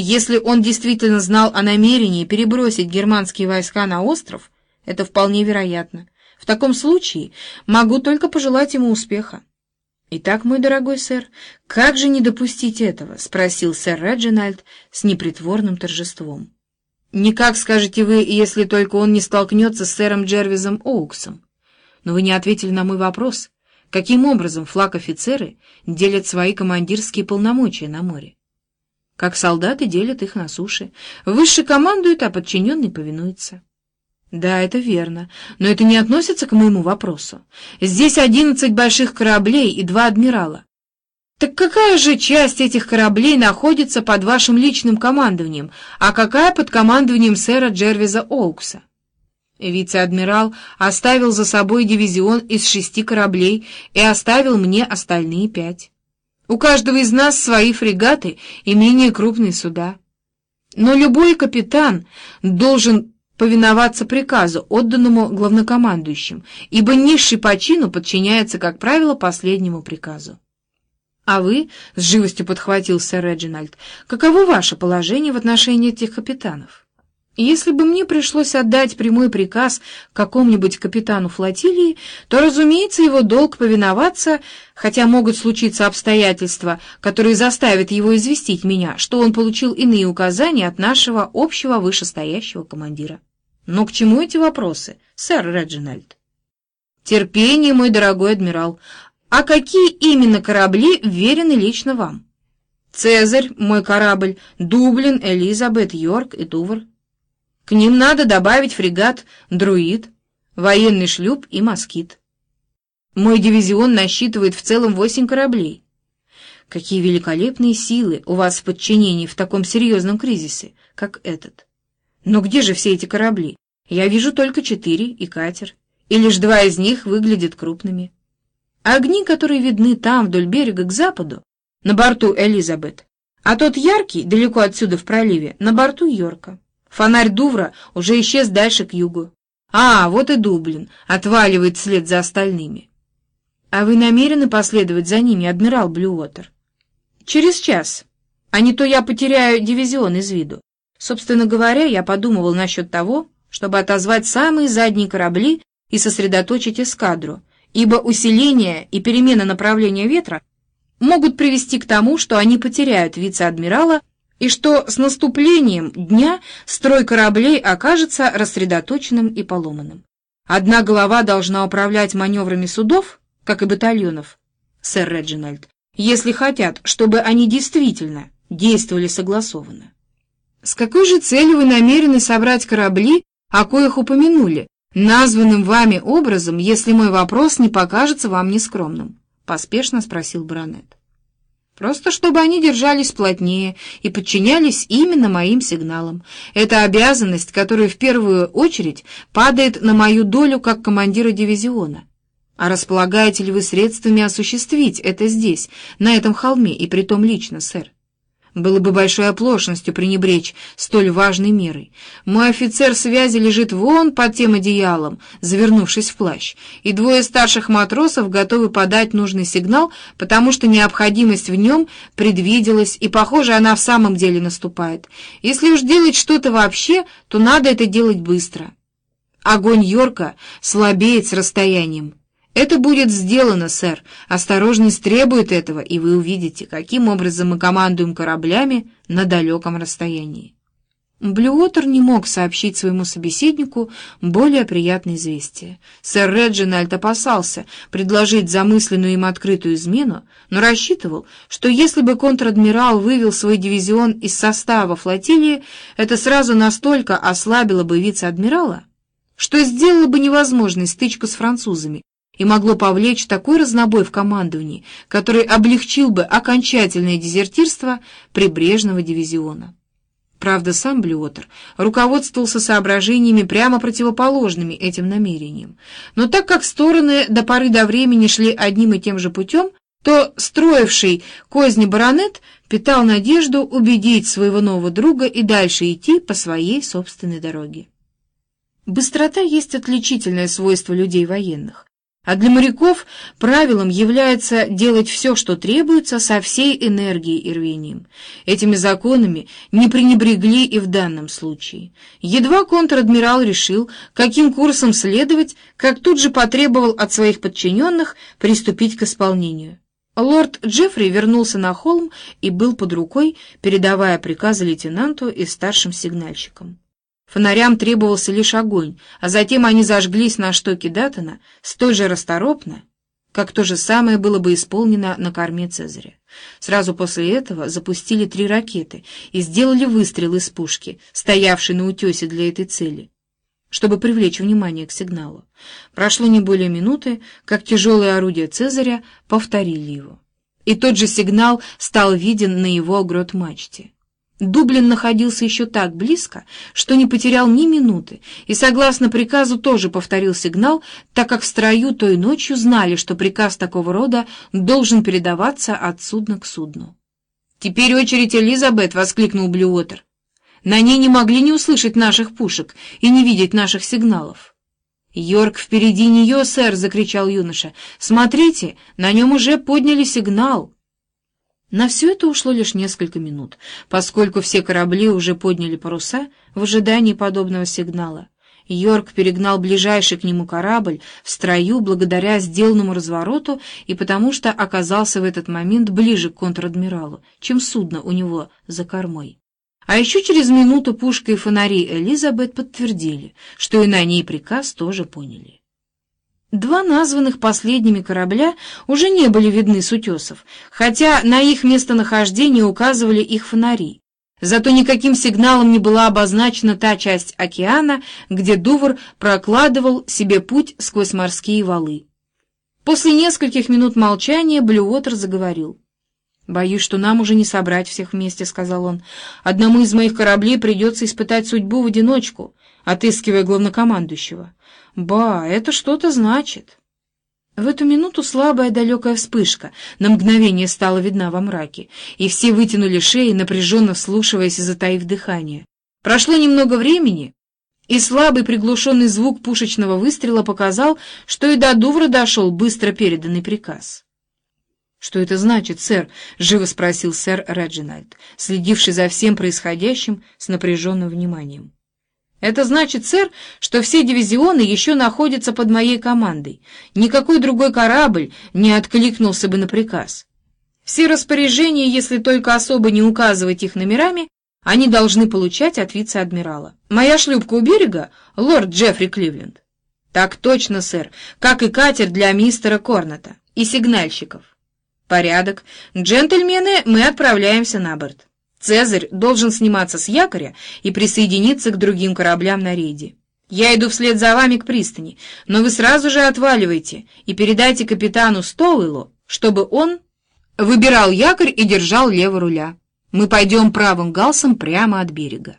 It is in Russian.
Если он действительно знал о намерении перебросить германские войска на остров, это вполне вероятно. В таком случае могу только пожелать ему успеха. «Итак, мой дорогой сэр, как же не допустить этого?» — спросил сэр Реджинальд с непритворным торжеством. «Никак, скажете вы, если только он не столкнется с сэром Джервизом Оуксом. Но вы не ответили на мой вопрос. Каким образом флаг-офицеры делят свои командирские полномочия на море? Как солдаты делят их на суше. Высший командует, а подчиненный повинуется». «Да, это верно, но это не относится к моему вопросу. Здесь одиннадцать больших кораблей и два адмирала. Так какая же часть этих кораблей находится под вашим личным командованием, а какая под командованием сэра Джервиза Оукса? Вице-адмирал оставил за собой дивизион из шести кораблей и оставил мне остальные пять. У каждого из нас свои фрегаты и менее крупные суда. Но любой капитан должен повиноваться приказу, отданному главнокомандующим, ибо низший по чину подчиняется, как правило, последнему приказу. «А вы, — с живостью подхватил сэр Реджинальд, — каково ваше положение в отношении этих капитанов? Если бы мне пришлось отдать прямой приказ какому-нибудь капитану флотилии, то, разумеется, его долг повиноваться, хотя могут случиться обстоятельства, которые заставят его известить меня, что он получил иные указания от нашего общего вышестоящего командира. Но к чему эти вопросы, сэр Реджинальд? Терпение, мой дорогой адмирал, а какие именно корабли верены лично вам? Цезарь, мой корабль, Дублин, Элизабет, Йорк и Дувр. К ним надо добавить фрегат «Друид», военный шлюп и «Москит». Мой дивизион насчитывает в целом восемь кораблей. Какие великолепные силы у вас в подчинении в таком серьезном кризисе, как этот. Но где же все эти корабли? Я вижу только четыре и катер, и лишь два из них выглядят крупными. Огни, которые видны там, вдоль берега, к западу, на борту Элизабет, а тот яркий, далеко отсюда в проливе, на борту Йорка. Фонарь Дувра уже исчез дальше к югу. А, вот и Дублин, отваливает вслед за остальными. А вы намерены последовать за ними, адмирал Блюотер? Через час, а не то я потеряю дивизион из виду. Собственно говоря, я подумывал насчет того, чтобы отозвать самые задние корабли и сосредоточить эскадру, ибо усиление и перемена направления ветра могут привести к тому, что они потеряют вице-адмирала и что с наступлением дня строй кораблей окажется рассредоточенным и поломанным. Одна голова должна управлять маневрами судов, как и батальонов, сэр Реджинальд, если хотят, чтобы они действительно действовали согласованно. С какой же целью вы намерены собрать корабли, о коих упомянули, названным вами образом, если мой вопрос не покажется вам нескромным? — поспешно спросил баронет. Просто чтобы они держались плотнее и подчинялись именно моим сигналам. Это обязанность, которая в первую очередь падает на мою долю как командира дивизиона. А располагаете ли вы средствами осуществить это здесь, на этом холме, и притом лично, сэр? Было бы большой оплошностью пренебречь столь важной мерой. Мой офицер связи лежит вон под тем одеялом, завернувшись в плащ, и двое старших матросов готовы подать нужный сигнал, потому что необходимость в нем предвиделась, и, похоже, она в самом деле наступает. Если уж делать что-то вообще, то надо это делать быстро. Огонь Йорка слабеет с расстоянием. «Это будет сделано, сэр. Осторожность требует этого, и вы увидите, каким образом мы командуем кораблями на далеком расстоянии». Блюотер не мог сообщить своему собеседнику более приятное известие. Сэр Реджинальд опасался предложить замысленную им открытую измену, но рассчитывал, что если бы контр-адмирал вывел свой дивизион из состава флотилии, это сразу настолько ослабило бы вице-адмирала, что сделало бы невозможной стычку с французами, и могло повлечь такой разнобой в командовании, который облегчил бы окончательное дезертирство прибрежного дивизиона. Правда, сам Блюотер руководствовался соображениями прямо противоположными этим намерениям. Но так как стороны до поры до времени шли одним и тем же путем, то строивший козни баронет питал надежду убедить своего нового друга и дальше идти по своей собственной дороге. Быстрота есть отличительное свойство людей военных. А для моряков правилом является делать все, что требуется, со всей энергией и рвением. Этими законами не пренебрегли и в данном случае. Едва контр-адмирал решил, каким курсом следовать, как тут же потребовал от своих подчиненных приступить к исполнению. Лорд Джеффри вернулся на холм и был под рукой, передавая приказы лейтенанту и старшим сигнальщикам. Фонарям требовался лишь огонь, а затем они зажглись на штоке Даттона столь же расторопно, как то же самое было бы исполнено на корме Цезаря. Сразу после этого запустили три ракеты и сделали выстрел из пушки, стоявшей на утесе для этой цели, чтобы привлечь внимание к сигналу. Прошло не более минуты, как тяжелые орудия Цезаря повторили его. И тот же сигнал стал виден на его грот-мачте. Дублин находился еще так близко, что не потерял ни минуты, и, согласно приказу, тоже повторил сигнал, так как в строю той ночью знали, что приказ такого рода должен передаваться от судна к судну. «Теперь очередь Элизабет!» — воскликнул Блюотер. «На ней не могли не услышать наших пушек и не видеть наших сигналов». «Йорк впереди нее, сэр!» — закричал юноша. «Смотрите, на нем уже подняли сигнал!» На все это ушло лишь несколько минут, поскольку все корабли уже подняли паруса в ожидании подобного сигнала. Йорк перегнал ближайший к нему корабль в строю благодаря сделанному развороту и потому что оказался в этот момент ближе к контр-адмиралу, чем судно у него за кормой. А еще через минуту пушка и фонари Элизабет подтвердили, что и на ней приказ тоже поняли. Два названных последними корабля уже не были видны с утесов, хотя на их местонахождение указывали их фонари. Зато никаким сигналом не была обозначена та часть океана, где Дувр прокладывал себе путь сквозь морские валы. После нескольких минут молчания Блюотер заговорил. «Боюсь, что нам уже не собрать всех вместе», — сказал он. «Одному из моих кораблей придется испытать судьбу в одиночку, отыскивая главнокомандующего». «Ба, это что-то значит». В эту минуту слабая далекая вспышка на мгновение стала видна во мраке, и все вытянули шеи, напряженно вслушиваясь и затаив дыхание. Прошло немного времени, и слабый приглушенный звук пушечного выстрела показал, что и до Дувра дошел быстро переданный приказ. «Что это значит, сэр?» — живо спросил сэр Реджинальд, следивший за всем происходящим с напряженным вниманием. Это значит, сэр, что все дивизионы еще находятся под моей командой. Никакой другой корабль не откликнулся бы на приказ. Все распоряжения, если только особо не указывать их номерами, они должны получать от вице-адмирала. Моя шлюпка у берега — лорд Джеффри Кливленд. Так точно, сэр, как и катер для мистера Корната и сигнальщиков. Порядок. Джентльмены, мы отправляемся на борт. Цезарь должен сниматься с якоря и присоединиться к другим кораблям на рейде. Я иду вслед за вами к пристани, но вы сразу же отваливайте и передайте капитану Стоуэлу, чтобы он выбирал якорь и держал лево руля. Мы пойдем правым галсом прямо от берега.